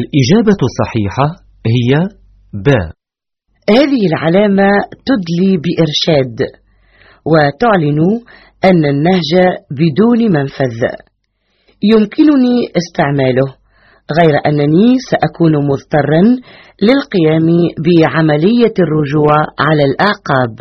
الإجابة الصحيحة هي ب. هذه العلامة تدلي بإرشاد وتعلن أن النهج بدون منفذ. يمكنني استعماله غير أنني سأكون مضطرا للقيام بعملية الرجوع على الأعقاب.